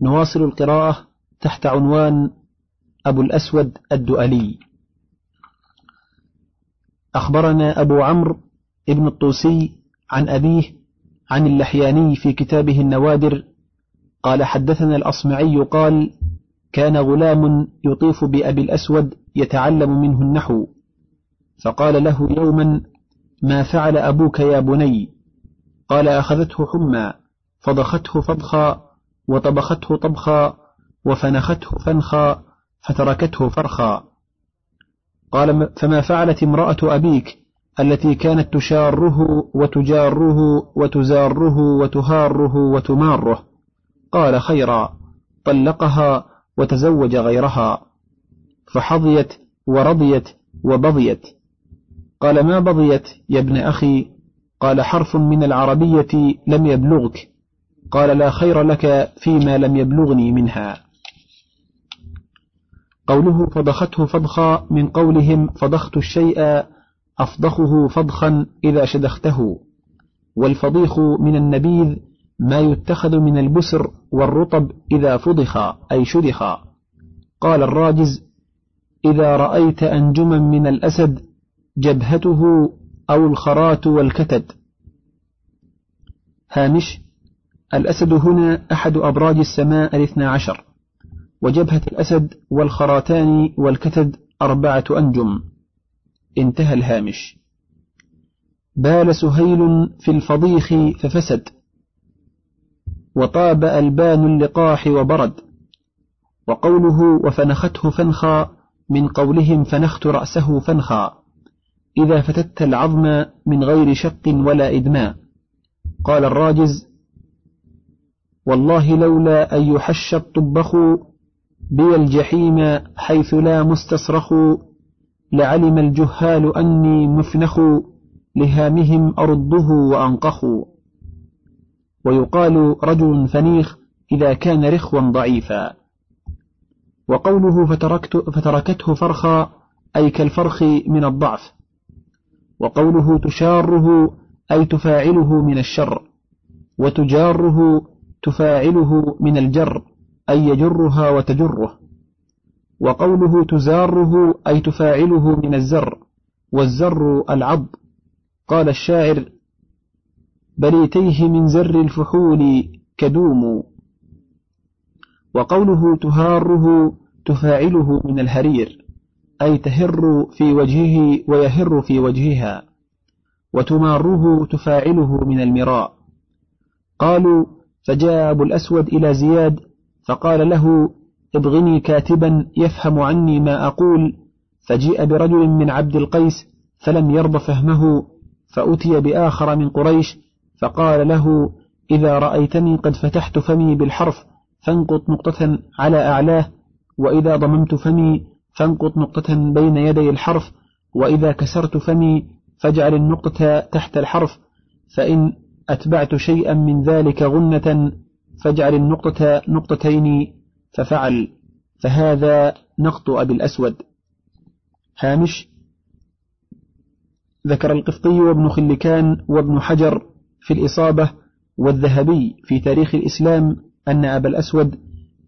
نواصل القراءة تحت عنوان أبو الأسود الدؤلي. أخبرنا أبو عمرو ابن الطوسي عن أبيه عن اللحياني في كتابه النوادر. قال حدثنا الأصمعي قال كان غلام يطيف بأبي الأسود يتعلم منه النحو. فقال له يوما ما فعل أبوك يا بني؟ قال أخذته حمى فضخته فضخا وطبخته طبخا وفنخته فنخا فتركته فرخا. قال فما فعلت امرأة أبيك التي كانت تشاره وتجاره وتزاره وتهاره وتماره؟ قال خيرا. طلقها وتزوج غيرها. فحظيت ورضيت وبضيت قال ما بضيت يا ابن أخي؟ قال حرف من العربية لم يبلغك. قال لا خير لك فيما لم يبلغني منها. قوله فضخته فضخا من قولهم فضخت الشيء أفضخه فضخا إذا شدخته. والفضيخ من النبيذ ما يتخذ من البسر والرطب إذا فضخ أي شدخ قال الراجز إذا رأيت أنجما من الأسد جبهته أو الخرات والكتد. هامش الأسد هنا أحد أبراج السماء الاثنى عشر وجبهة الأسد والخراتان والكتد أربعة أنجم. انتهى الهامش. بال سهيل في الفضيخ ففسد وطاب ألبان اللقاح وبرد وقوله وفنخته فنخا من قولهم فنخت رأسه فنخا. إذا فتت العظم من غير شق ولا إدماء. قال الراجز والله لولا أن يحش الطبخ بي الجحيم حيث لا مستصرخ لعلم الجهال أني مفنخ لهامهم أرده وأنقخ. ويقال رجل فنيخ إذا كان رخوا ضعيفا. وقوله فتركت فتركته فرخا أي كالفرخ من الضعف. وقوله تشاره أي تفاعله من الشر. وتجاره تفاعله من الجر أي يجرها وتجره. وقوله تزاره أي تفاعله من الزر والزر العض. قال الشاعر بريتيه من زر الفحول كدوم. وقوله تهاره تفاعله من الهرير أي تهر في وجهه ويهر في وجهها. وتماره تفاعله من المراء. قالوا فجاء أبو الأسود إلى زياد فقال له ابغني كاتبا يفهم عني ما أقول. فجيء برجل من عبد القيس فلم يرض فهمه فأتي بآخر من قريش فقال له إذا رأيتني قد فتحت فمي بالحرف فانقط نقطة على أعلاه وإذا ضممت فمي فانقط نقطة بين يدي الحرف وإذا كسرت فمي فاجعل النقطة تحت الحرف فإن أتبعت شيئا من ذلك غنة فاجعل النقطة نقطتين ففعل. فهذا نقط أبي الأسود. هامش. ذكر القفطي وابن خلكان وابن حجر في الإصابة والذهبي في تاريخ الإسلام أن أبا الأسود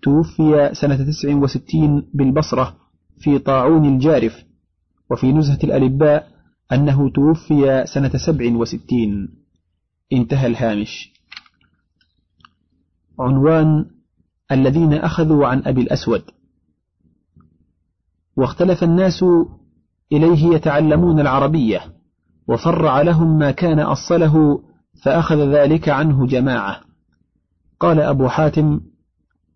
توفي سنة تسع وستين بالبصرة في طاعون الجارف وفي نزهة الألباء أنه توفي سنة سبع وستين. انتهى الهامش. عنوان الذين أخذوا عن أبي الأسود. واختلف الناس إليه يتعلمون العربية وفرع لهم ما كان أصله فأخذ ذلك عنه جماعة. قال أبو حاتم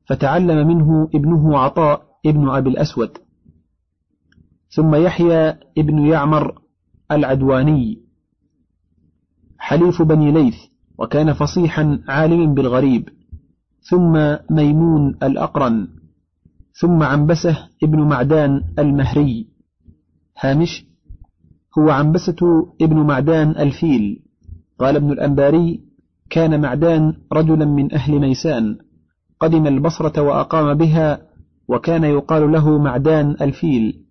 فتعلم منه ابنه عطاء ابن أبي الأسود. ثم يحيى ابن يعمر العدواني. حليف بني ليث وكان فصيحا عالما بالغريب. ثم ميمون الأقرن. ثم عنبسة ابن معدان المهري. هامش هو عنبسة ابن معدان الفيل. قال ابن الأنباري كان معدان رجلا من أهل ميسان. قدم البصرة وأقام بها وكان يقال له معدان الفيل.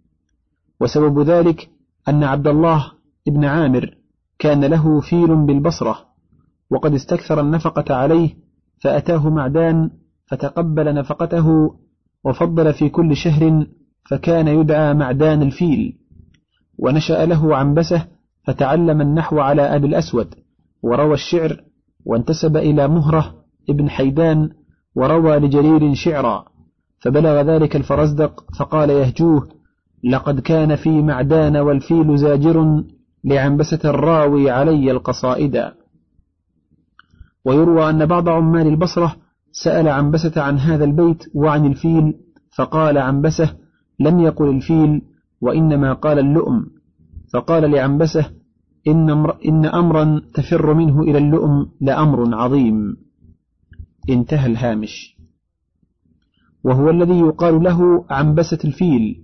وسبب ذلك أن عبد الله ابن عامر كان له فيل بالبصرة وقد استكثر النفقة عليه فأتاه معدان فتقبل نفقته وفضل في كل شهر فكان يدعى معدان الفيل ونشأ له عنبسة فتعلم النحو على أبي الأسود وروى الشعر وانتسب إلى مهرة ابن حيدان وروى لجرير شعرا فبلغ ذلك الفرزدق فقال يهجوه لقد كان في معدان والفيل زاجر لعنبسة الراوي علي القصائد. ويروى أن بعض عمال البصرة سأل عنبسة عن هذا البيت وعن الفيل فقال عنبسة لم يقل الفيل وإنما قال اللؤم. فقال لعنبسة إن, إن أمرا تفر منه إلى اللؤم لأمر عظيم. انتهى الهامش. وهو الذي يقال له عنبسة الفيل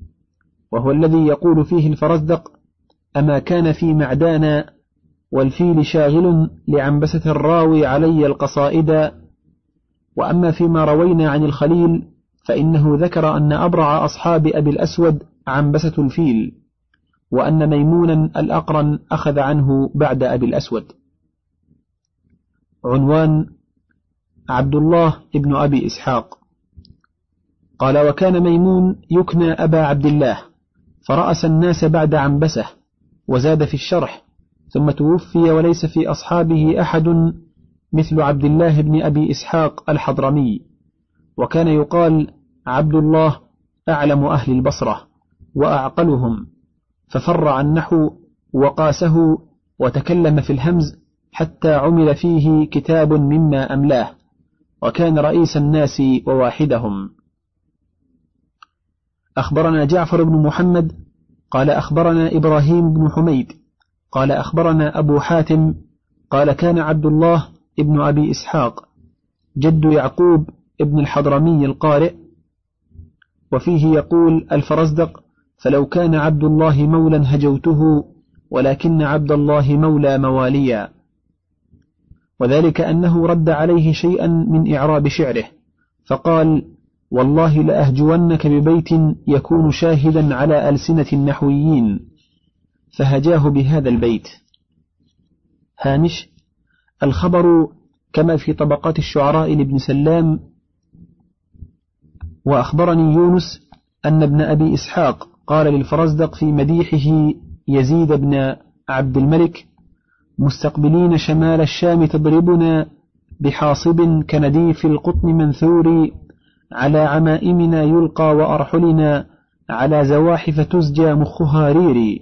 وهو الذي يقول فيه الفرزدق أما كان في معدان والفيل شاغل لعنبسة الراوي علي القصائد وأما فيما روينا عن الخليل فإنه ذكر أن أبرع أصحاب أبي الأسود عنبسة الفيل وأن ميمونا الأقرن أخذ عنه بعد أبي الأسود. عنوان عبد الله ابن أبي إسحاق. قال وكان ميمون يكنى أبا عبد الله فرأس الناس بعد عنبسة وزاد في الشرح ثم توفي وليس في أصحابه أحد مثل عبد الله بن أبي إسحاق الحضرمي وكان يقال عبد الله أعلم أهل البصرة وأعقلهم ففر عن نحو وقاسه وتكلم في الهمز حتى عمل فيه كتاب مما أملاه وكان رئيس الناس وواحدهم. أخبرنا جعفر بن محمد قال أخبرنا إبراهيم بن حميد قال أخبرنا أبو حاتم قال كان عبد الله ابن أبي إسحاق جد يعقوب ابن الحضرمي القارئ وفيه يقول الفرزدق فلو كان عبد الله مولا هجوته ولكن عبد الله مولى مواليا. وذلك أنه رد عليه شيئا من إعراب شعره فقال والله لأهجونك ببيت يكون شاهدا على ألسنة النحويين فهجاه بهذا البيت. هامش الخبر كما في طبقات الشعراء لابن سلام وأخبرني يونس أن ابن أبي إسحاق قال للفرزدق في مديحه يزيد بن عبد الملك مستقبلين شمال الشام تضربنا بحاصب كنديف القطن منثور على عمائمنا يلقى وأرحلنا على زواحف تزجى مخها ريري.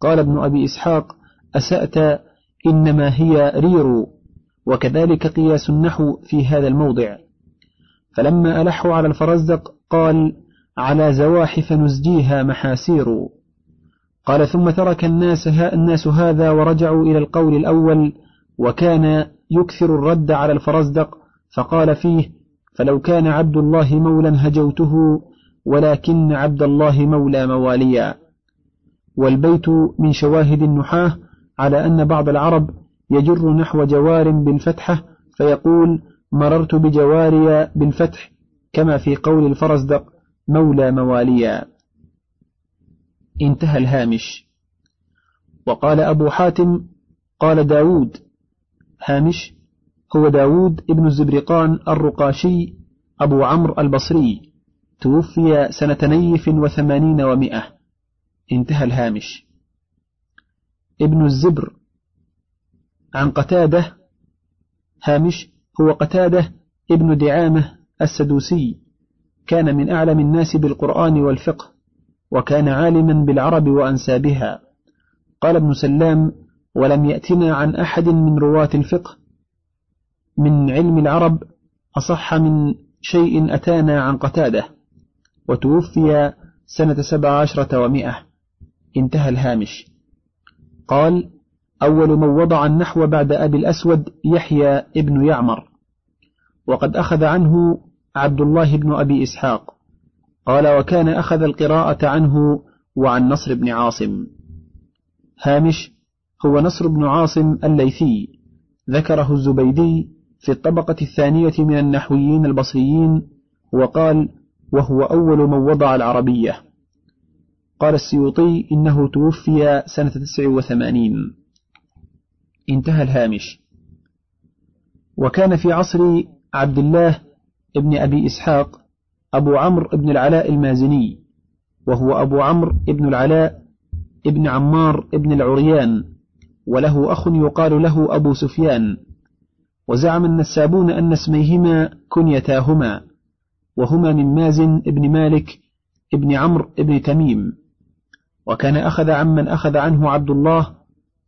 قال ابن أبي إسحاق أسأت إنما هي رير وكذلك قياس النحو في هذا الموضع. فلما ألحوا على الفرزدق قال على زواحف نزجيها محاسير. قال ثم ترك الناس, الناس هذا ورجعوا إلى القول الأول وكان يكثر الرد على الفرزدق فقال فيه فلو كان عبد الله مولا هجوته ولكن عبد الله مولى مواليا. والبيت من شواهد النحاة على أن بعض العرب يجر نحو جوار بالفتحة فيقول مررت بجواري بالفتح كما في قول الفرزدق مولى مواليا. انتهى الهامش. وقال أبو حاتم قال داود هامش هو داود ابن الزبرقان الرقاشي أبو عمرو البصري توفي سنة نيف وثمانين ومائة. انتهى الهامش. ابن الزبر. عن قتادة. هامش. هو قتادة ابن دعامة السدوسي. كان من أعلم الناس بالقرآن والفقه وكان عالما بالعرب وأنسابها. قال ابن سلام ولم يأتنا عن أحد من رواة الفقه من علم العرب أصح من شيء أتانا عن قتادة وتوفي سنة سبع عشرة ومائة انتهى الهامش. قال أول من وضع النحو بعد أبي الأسود يحيى ابن يعمر. وقد أخذ عنه عبد الله بن أبي إسحاق. قال وكان أخذ القراءة عنه وعن نصر بن عاصم. هامش هو نصر بن عاصم الليثي. ذكره الزبيدي في الطبقة الثانية من النحويين البصريين وقال وهو أول من وضع العربية قال السيوطي إنه توفي سنة تسع وثمانين انتهى الهامش. وكان في عصر عبد الله ابن أبي إسحاق أبو عمرو بن العلاء المازني وهو أبو عمرو بن العلاء ابن عمار ابن العريان وله أخ يقال له أبو سفيان. وزعم النسابون أن اسميهما كنيتاهما وهما من مازن ابن مالك ابن عمرو ابن تميم. وكان أخذ عمن أخذ عنه عبد الله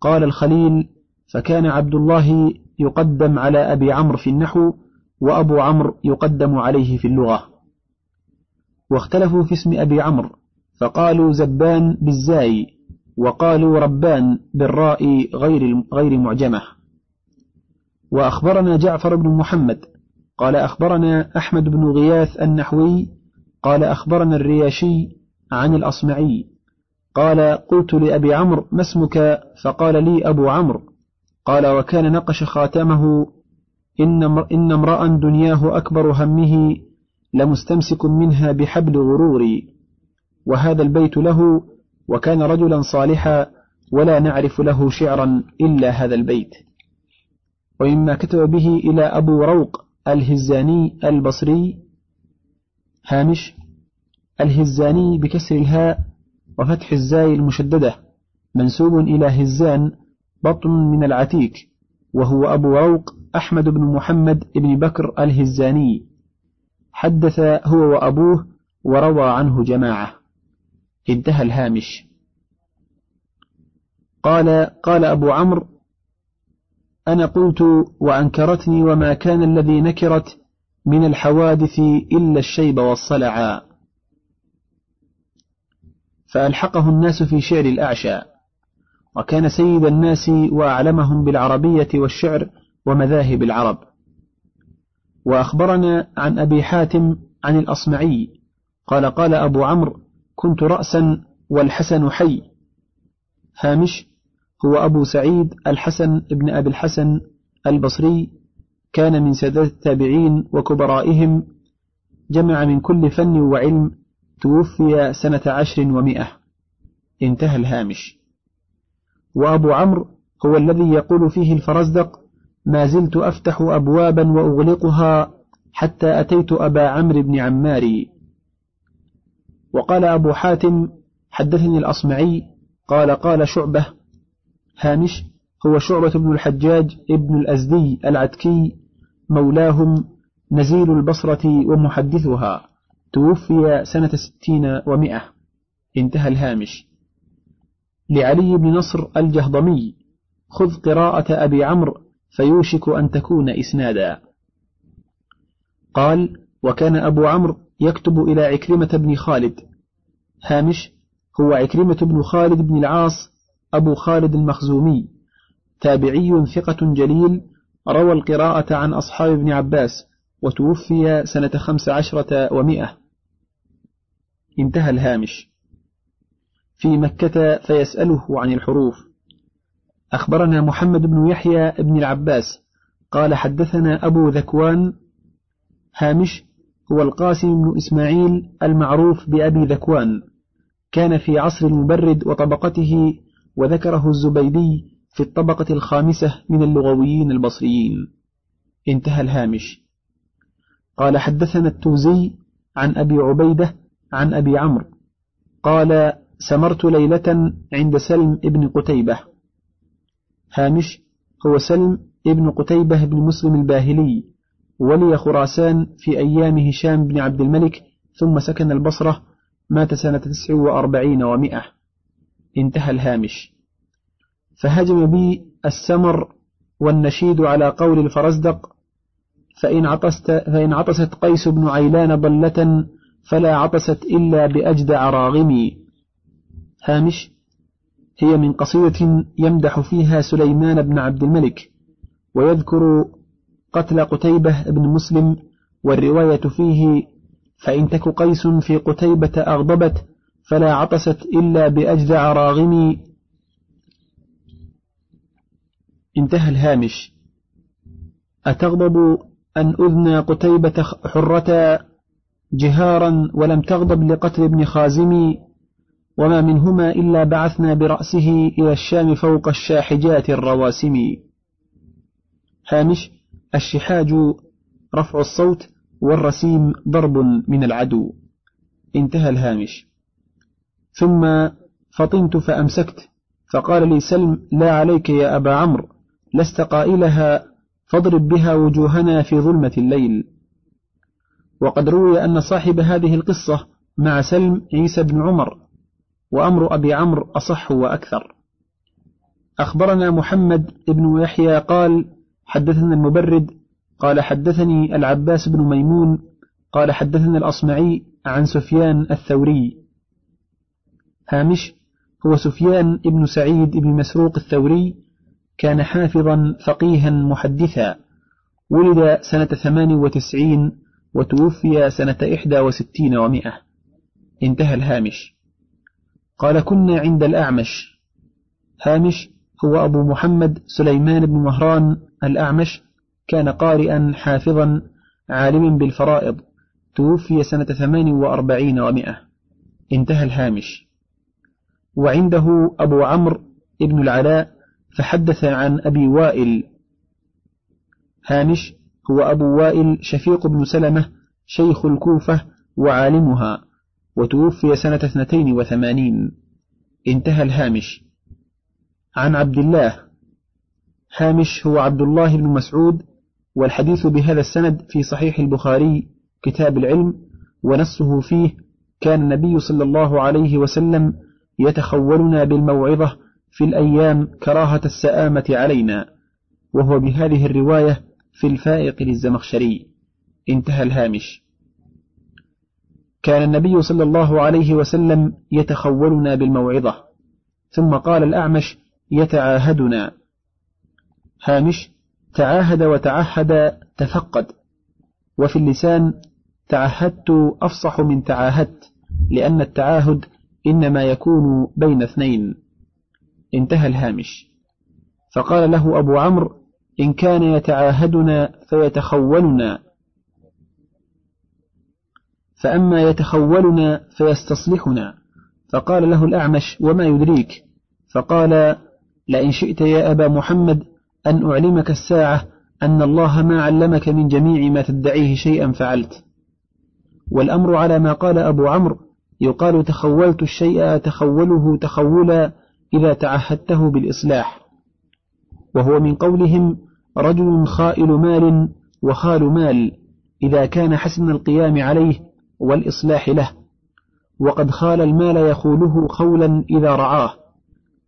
قال الخليل فكان عبد الله يقدم على أبي عمرو في النحو وأبو عمرو يقدم عليه في اللغة. واختلفوا في اسم أبي عمرو فقالوا زبان بالزاي وقالوا ربان بالراء غير غير معجمة. وأخبرنا جعفر بن محمد قال أخبرنا أحمد بن غياث النحوي قال أخبرنا الرياشي عن الأصمعي قال قلت لأبي عمرو ما اسمك؟ فقال لي أبو عمرو قال وكان نقش خاتمه إن امرأ دنياه أكبر همه لمستمسك منها بحبل غروري وهذا البيت له وكان رجلا صالحا ولا نعرف له شعرا إلا هذا البيت. ومما كتب به إلى أبو روق الهزاني البصري. هامش الهزاني بكسر الهاء وفتح الزاي المشددة. منسوب إلى هزان بطن من العتيك وهو أبو روق أحمد بن محمد بن بكر الهزاني. حدث هو وأبوه وروى عنه جماعة. انتهى الهامش. قال قال أبو عمرو أنا قلت وأنكرتني وما كان الذي نكرت من الحوادث إلا الشيب والصلعا فألحقه الناس في شعر الأعشى وكان سيد الناس وأعلمهم بالعربية والشعر ومذاهب العرب. وأخبرنا عن أبي حاتم عن الأصمعي قال قال أبو عمرو كنت رأسا والحسن حي. هامش هو أبو سعيد الحسن ابن أبي الحسن البصري كان من سادات التابعين وكبرائهم جمع من كل فن وعلم توفي سنة عشر ومائة انتهى الهامش. وأبو عمرو هو الذي يقول فيه الفرزدق ما زلت أفتح أبوابا وأغلقها حتى أتيت أبا عمرو بن عماري وقال أبو حاتم حدثني الأصمعي قال قال شعبة هامش هو شعبة بن الحجاج ابن الأزدي العتكي مولاهم نزيل البصرة ومحدثها توفي سنة ستين ومائة انتهى الهامش. لعلي بن نصر الجهضمي خذ قراءة أبي عمرو فيوشك أن تكون إسنادا. قال وكان أبو عمرو يكتب إلى عكرمة بن خالد. هامش هو عكرمة بن خالد بن العاص أبو خالد المخزومي تابعي ثقة جليل روى القراءة عن أصحاب ابن عباس وتوفي سنة خمس عشرة ومائة انتهى الهامش. في مكة فيسأله عن الحروف. أخبرنا محمد بن يحيى بن العباس قال حدثنا أبو ذكوان. هامش هو القاسم بن إسماعيل المعروف بأبي ذكوان. كان في عصر المبرد وطبقته وذكره الزبيدي في الطبقة الخامسة من اللغويين البصريين. انتهى الهامش. قال حدثنا التوزي عن أبي عبيدة عن أبي عمرو. قال سمرت ليلة عند سلم ابن قتيبة. هامش هو سلم ابن قتيبة بن مسلم الباهلي ولي خراسان في أيام هشام بن عبد الملك ثم سكن البصرة مات سنة تسع وأربعين ومائة. انتهى الهامش. فهجم بي السمر والنشيد على قول الفرزدق فإن عطست فإن عطست قيس بن عيلان ضلة فلا عطست إلا بأجدع راغمي هامش هي من قصيدة يمدح فيها سليمان بن عبد الملك ويذكر قتل قتيبة بن مسلم والرواية فيه فإن تك قيس في قتيبة أغضبت فلا عطست إلا بأجدع راغمي. انتهى الهامش. أتغضب أن أذنى قتيبة حرة جهارا ولم تغضب لقتل ابن خازمي وما منهما إلا بعثنا برأسه إلى الشام فوق الشاحجات الرواسم. هامش. الشحاج رفع الصوت والرسيم ضرب من العدو. انتهى الهامش. ثم فطنت فأمسكت. فقال لي سلم لا عليك يا أبا عمرو لست قائلها فاضرب بها وجوهنا في ظلمة الليل. وقد روي أن صاحب هذه القصة مع سلم عيسى بن عمر وأمر أبي عمرو أصح وأكثر. أخبرنا محمد بن يحيى قال حدثنا المبرد قال حدثني العباس بن ميمون قال حدثنا الأصمعي عن سفيان الثوري. هامش هو سفيان بن سعيد بن مسروق الثوري كان حافظا فقيها محدثا ولد سنة ثمان وتسعين وتوفي سنة إحدى وستين ومائة. انتهى الهامش. قال كنا عند الأعمش. هامش هو أبو محمد سليمان بن مهران الأعمش كان قارئا حافظا عالما بالفرائض توفي سنة ثمان وأربعين ومائة. انتهى الهامش. وعنده أبو عمرو ابن العلاء فحدث عن أبي وائل هامش هو أبو وائل شفيق بن سلمة شيخ الكوفة وعالمها وتوفي سنة اثنتين وثمانين. انتهى الهامش. عن عبد الله. هامش هو عبد الله بن مسعود والحديث بهذا السند في صحيح البخاري كتاب العلم ونصه فيه كان النبي صلى الله عليه وسلم يتخولنا بالموعظة في الأيام كراهة السآمة علينا وهو بهذه الرواية في الفائق للزمخشري. انتهى الهامش. كان النبي صلى الله عليه وسلم يتخولنا بالموعظة ثم قال الأعمش يتعاهدنا. هامش تعاهد وتعهد تفقد. وفي اللسان تعهدت أفصح من تعاهدت لأن التعاهد إنما يكون بين اثنين. انتهى الهامش. فقال له أبو عمرو إن كان يتعاهدنا فيتخولنا. فأما يتخولنا فيستصلحنا. فقال له الأعمش وما يدريك؟ فقال لئن شئت يا أبا محمد أن أعلمك الساعة أن الله ما علمك من جميع ما تدعيه شيئا فعلت. والأمر على ما قال أبو عمرو يقال تخولت الشيء تخوله تخولا إذا تعهدته بالإصلاح. وهو من قولهم رجل خائل مال وخال مال إذا كان حسن القيام عليه والإصلاح له. وقد خال المال يخوله خولا إذا رعاه.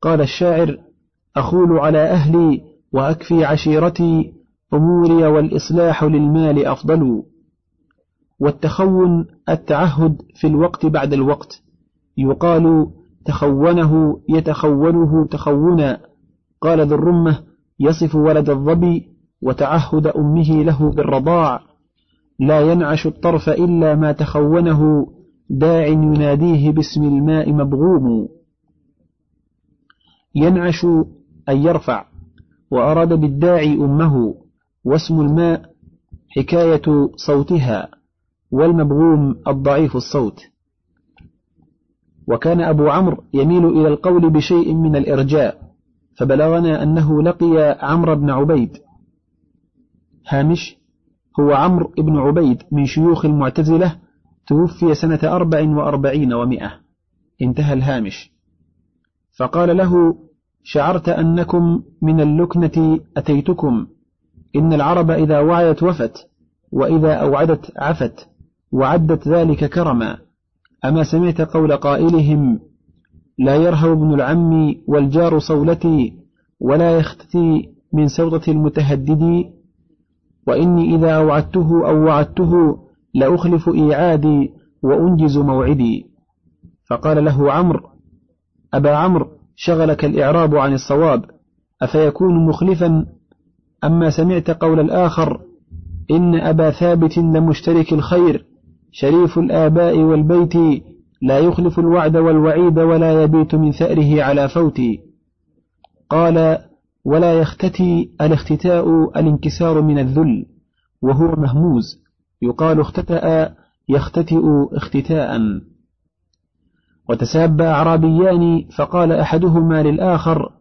قال الشاعر أخول على أهلي وأكفي عشيرتي أموري والإصلاح للمال أفضل. والتخون التعهد في الوقت بعد الوقت. يقال تخونه يتخونه تخونا. قال ذو الرمة يصف ولد الظبي وتعهد أمه له بالرضاع. لا ينعش الطرف إلا ما تخونه داع يناديه باسم الماء مبغوم. ينعش أن يرفع وأراد بالداعي أمه واسم الماء حكاية صوتها. والمبغوم الضعيف الصوت. وكان أبو عمرو يميل إلى القول بشيء من الإرجاء فبلغنا أنه لقي عمرو بن عبيد. هامش هو عمرو بن عبيد من شيوخ المعتزلة توفي سنة أربع وأربعين ومائة. انتهى الهامش. فقال له شعرت أنكم من اللكنة أتيتكم إن العرب إذا وعيت وفت وإذا أوعدت عفت. وعدت ذلك كرما. أما سمعت قول قائلهم لا يرهب ابن العم والجار صولتي ولا يختتي من سوطة المتهدد وإني إذا أوعدته أو وعدته لأخلف إيعادي وأنجز موعدي. فقال له عمرو أبا عمرو شغلك الإعراب عن الصواب أفيكون مخلفا؟ أما سمعت قول الآخر إن أبا ثابت لمشترك الخير. شريف الآباء والبيت لا يخلف الوعد والوعيد ولا يبيت من ثأره على فوت. قال ولا يختتي الاختتاء الانكسار من الذل وهو مهموز. يقال اختتأ يختتئ اختتاء. وتسابى أعرابيان فقال أحدهما للآخر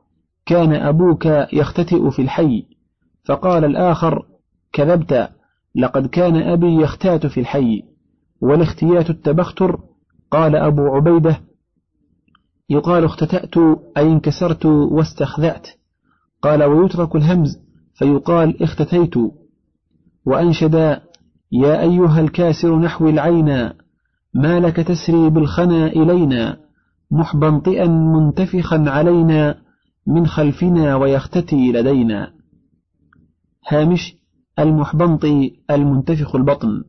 كان أبوك يختتئ في الحي. فقال الآخر كذبت لقد كان أبي يختات في الحي. والاختيات التبختر قال أبو عبيدة يقال اختتأت أي انكسرت واستخذأت قال ويترك الهمز فيقال اختتيت وأنشد يا أيها الكاسر نحو العينا ما لك تسري بالخنا إلينا محبنطئا منتفخا علينا من خلفنا ويختتي لدينا. هامش المحبنطي المنتفخ البطن.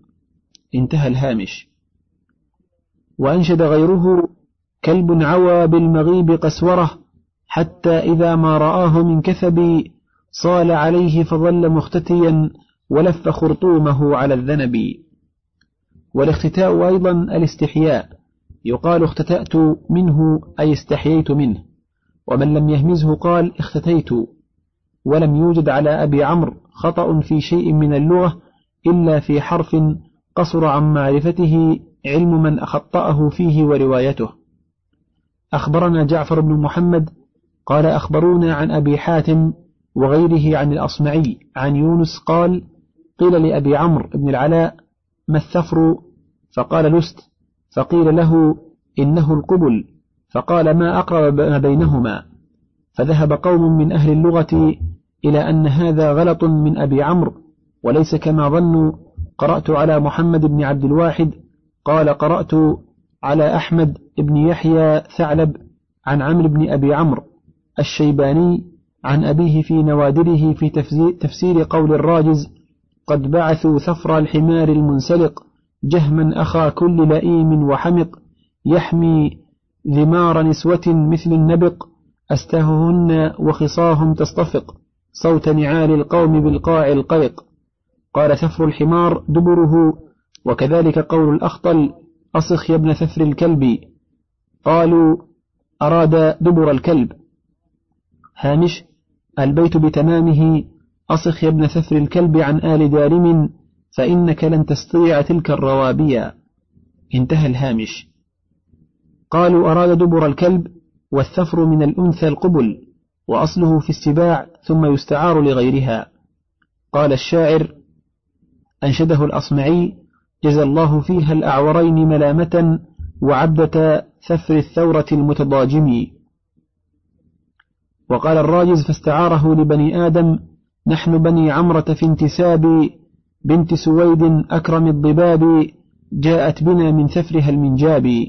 انتهى الهامش. وأنشد غيره كلب عوى بالمغيب قسورة حتى إذا ما رآه من كثب صال عليه فظل مختتيا ولف خرطومه على الذنب. والاختتاء أيضا الاستحياء يقال اختتأت منه أي استحييت منه. ومن لم يهمزه قال اختتيت. ولم يوجد على أبي عمرو خطأ في شيء من اللغة إلا في حرف قصر عن معرفته علم من أخطأه فيه وروايته. أخبرنا جعفر بن محمد قال أخبرونا عن أبي حاتم وغيره عن الأصمعي عن يونس قال قيل لأبي عمرو بن العلاء ما الثفر؟ فقال لست. فقيل له إنه القبل. فقال ما أقرب ما بينهما؟ فذهب قوم من أهل اللغة إلى أن هذا غلط من أبي عمرو وليس كما ظنوا قرأت على محمد بن عبد الواحد قال قرأت على أحمد بن يحيى ثعلب عن عمرو بن أبي عمرو الشيباني عن أبيه في نوادره في تفسير قول الراجز قد بعثوا ثفر الحمار المنسلق جهما أخا كل لئيم وحمق يحمي ذمار نسوة مثل النبق أستههن وخصاهم تصطفق صوت نعال القوم بالقاع القيق قال ثفر الحمار دبره وكذلك قول الأخطل أصخ يا ابن ثفر الكلب. قالوا أراد دبر الكلب. هامش البيت بتمامه أصخ يا ابن ثفر الكلب عن آل دارم فإنك لن تستطيع تلك الروابيا انتهى الهامش. قالوا أراد دبر الكلب والثفر من الأنثى القبل وأصله في السباع ثم يستعار لغيرها. قال الشاعر أنشده الأصمعي جزى الله فيها الأعورين ملامة وعبدة ثفر الثورة المتضاجم. وقال الراجز فاستعاره لبني آدم نحن بني عمرة في انتساب بنت سويد أكرم الضباب جاءت بنا من ثفرها المنجاب.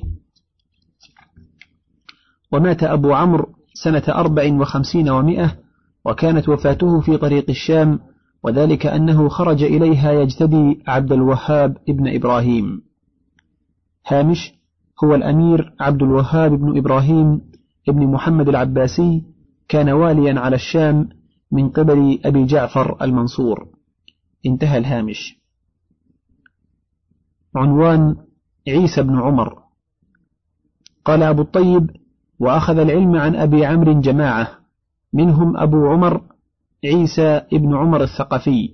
ومات أبو عمرو سنة أربع وخمسين ومائة وكانت وفاته في طريق الشام وذلك أنه خرج إليها يجتدي عبد الوهاب ابن إبراهيم. هامش هو الأمير عبد الوهاب بن إبراهيم ابن محمد العباسي كان واليا على الشام من قبل أبي جعفر المنصور. انتهى الهامش. عنوان عيسى بن عمر. قال أبو الطيب وأخذ العلم عن أبي عمرو جماعة منهم أبو عمر عيسى ابن عمر الثقفي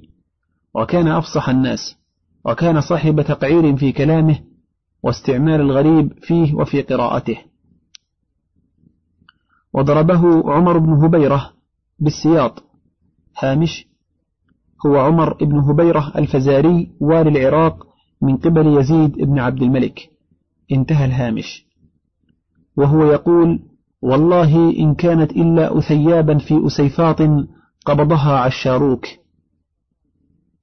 وكان أفصح الناس وكان صاحب تقعير في كلامه واستعمال الغريب فيه وفي قراءته. وضربه عمر بن هبيرة بالسياط. هامش هو عمر بن هبيرة الفزاري والي العراق من قبل يزيد بن عبد الملك. انتهى الهامش. وهو يقول والله إن كانت إلا أثيابا في أسيفاط قبضها عشاروك.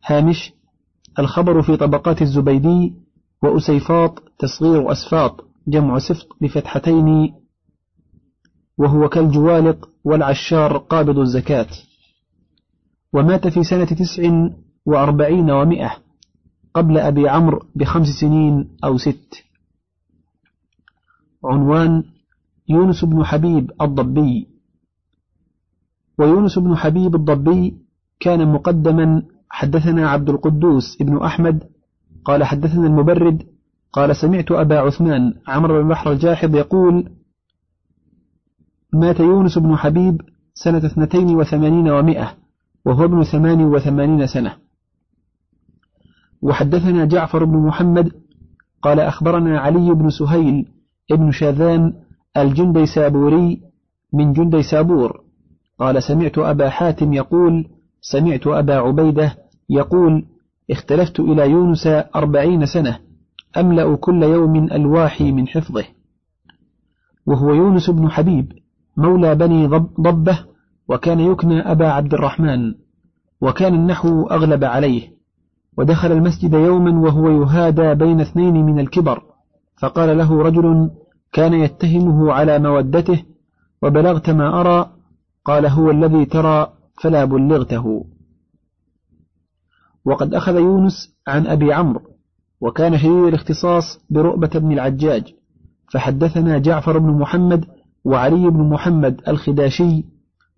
هامش الخبر في طبقات الزبيدي وأسيفاط تصغير أسفاط جمع سفط بفتحتين وهو كالجوالق والعشار قابض الزكاة. ومات في سنة تسع وأربعين ومائة قبل أبي عمرو بخمس سنين أو ست. عنوان يونس بن حبيب الضبي. ويونس بن حبيب الضبي كان مقدما. حدثنا عبد القدوس ابن أحمد. قال حدثنا المبرد. قال سمعت أبا عثمان عمرو بن بحر الجاحظ يقول مات يونس بن حبيب سنة اثنتين وثمانين ومائة وهو ابن ثمان وثمانين سنة. وحدثنا جعفر بن محمد. قال أخبرنا علي بن سهيل ابن شاذان الجندي سابوري من جندي سابور قال سمعت أبا حاتم يقول سمعت أبا عبيدة يقول اختلفت إلى يونس أربعين سنة أملأ كل يوم ألواحي من حفظه. وهو يونس بن حبيب مولى بني ضبة وكان يكنى أبا عبد الرحمن وكان النحو أغلب عليه. ودخل المسجد يوما وهو يهادى بين اثنين من الكبر فقال له رجل كان يتهمه على مودته وبلغت ما أرى قال هو الذي ترى فلا بلغته. وقد أخذ يونس عن أبي عمرو وكان شديد الاختصاص برؤبة بن العجاج فحدثنا جعفر بن محمد وعلي بن محمد الخداشي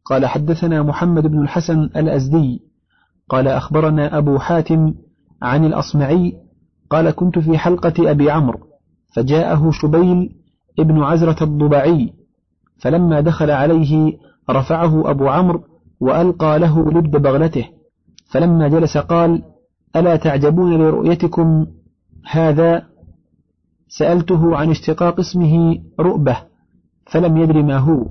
قال حدثنا محمد بن الحسن الأزدي قال أخبرنا أبو حاتم عن الأصمعي قال كنت في حلقة أبي عمرو فجاءه شبيل ابن عزرة الضبعي فلما دخل عليه رفعه أبو عمرو وألقى له لبد بغلته فلما جلس قال ألا تعجبون لرؤيتكم هذا سألته عن اشتقاق اسمه رؤبة فلم يدر ما هو.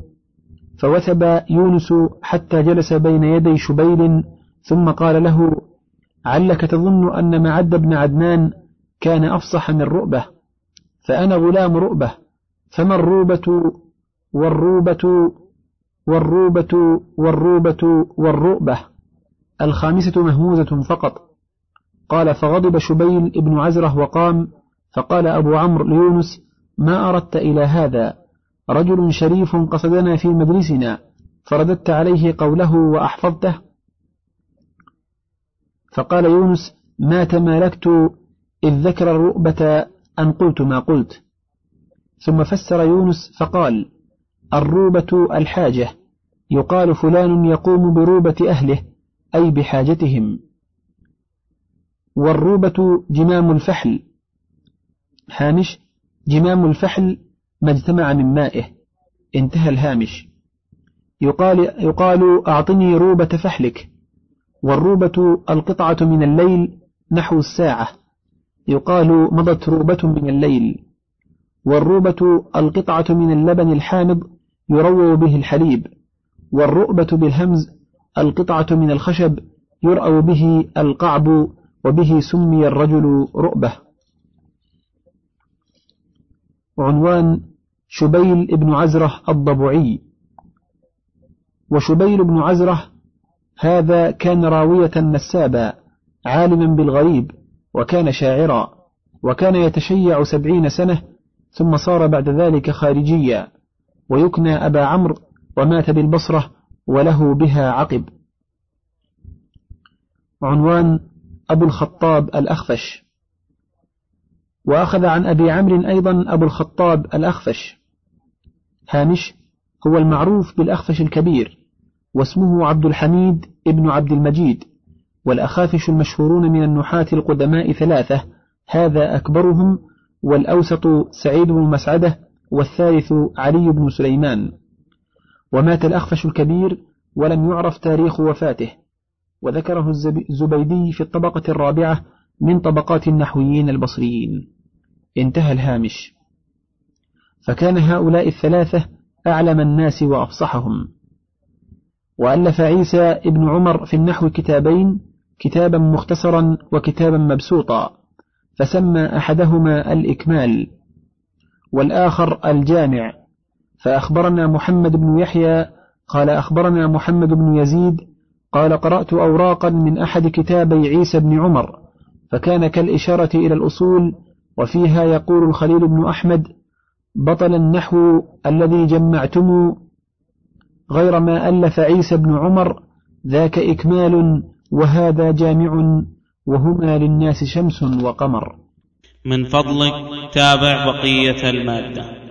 فوثب يونس حتى جلس بين يدي شبيل ثم قال له علك تظن أن معد بن عدنان كان أفصح من رؤبة؟ فأنا غلام رؤبة فما الروبة والروبة والروبة والروبة والرؤبة. الخامسة مهموزة فقط. قال فغضب شبيل ابن عزرة وقام فقال أبو عمرو ليونس ما أردت إلى هذا. رجل شريف قصدنا في مجلسنا فرددت عليه قوله وأحفظته. فقال يونس ما تمالكت إذ ذكر الرؤبة أن قلت ما قلت. ثم فسر يونس فقال الروبة الحاجة. يقال فلان يقوم بروبة أهله أي بحاجتهم. والروبة جمام الفحل. هامش جمام الفحل ما اجتمع من مائه انتهى الهامش. يقال, يقال أعطني روبة فحلك. والروبة القطعة من الليل نحو الساعة. يقال مضت روبة من الليل. والروبة القطعة من اللبن الحامض يروى به الحليب. والرؤبة بالهمز القطعة من الخشب يرأو به القعب وبه سمي الرجل رؤبة. عنوان شبيل بن عزرة الضبعي. وشبيل بن عزرة هذا كان راوية نسابا عالما بالغريب وكان شاعرا وكان يتشيع سبعين سنة ثم صار بعد ذلك خارجيا ويكنى أبا عمرو ومات بالبصرة وله بها عقب. عنوان أبو الخطاب الأخفش. وأخذ عن أبي عمرو أيضا أبو الخطاب الأخفش. هامش هو المعروف بالأخفش الكبير واسمه عبد الحميد ابن عبد المجيد والأخافش المشهورون من النحاة القدماء ثلاثة هذا أكبرهم والأوسط سعيد بن مسعدة والثالث علي بن سليمان. ومات الأخفش الكبير ولم يعرف تاريخ وفاته. وذكره الزبيدي في الطبقة الرابعة من طبقات النحويين البصريين. انتهى الهامش. فكان هؤلاء الثلاثة أعلم الناس وأفصحهم. وألف عيسى ابن عمر في النحو كتابين كتابا مختصرا وكتابا مبسوطا فسمى أحدهما الإكمال والآخر الجامع. فأخبرنا محمد بن يحيى قال أخبرنا محمد بن يزيد قال قرأت أوراقا من أحد كتابي عيسى بن عمر فكان كالإشارة إلى الأصول وفيها يقول الخليل بن أحمد بطل النحو الذي جمعتم غير ما ألف عيسى بن عمر ذاك إكمال وهذا جامع وهما للناس شمس وقمر. من فضلك تابع بقية المادة.